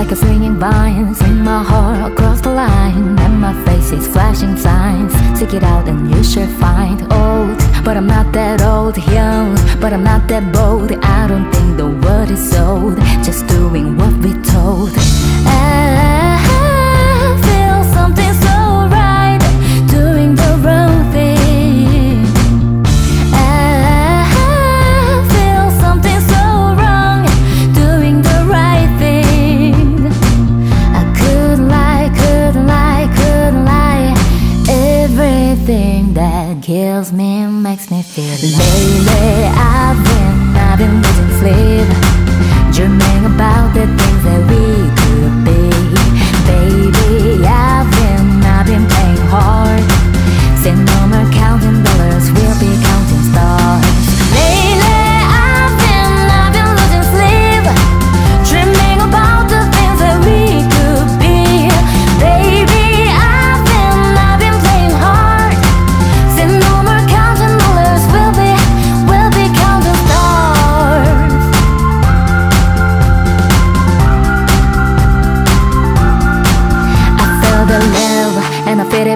like a swinging vine, swing my heart across the line and my face is flashing signs. Take it out and you should find old. But i'm not that old young. But i'm not that bold. I don't think the world is old. Just do Kills me makes me feel. Like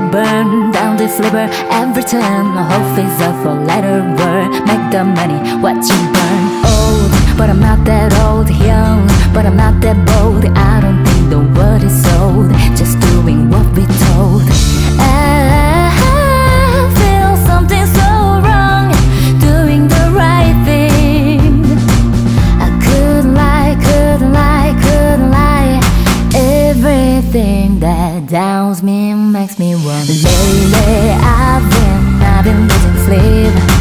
burn down this river. every time. My whole face up for letter word. Make the money, watch it burn. Old, but I'm not that old. Young, but I'm not that bold. I don't think the world is old. Just doing what we told. I feel something so wrong. Doing the right thing. I couldn't lie, couldn't lie, couldn't lie. Everything that downs me, makes me wonder. Lately, I've been, I've been losing sleep.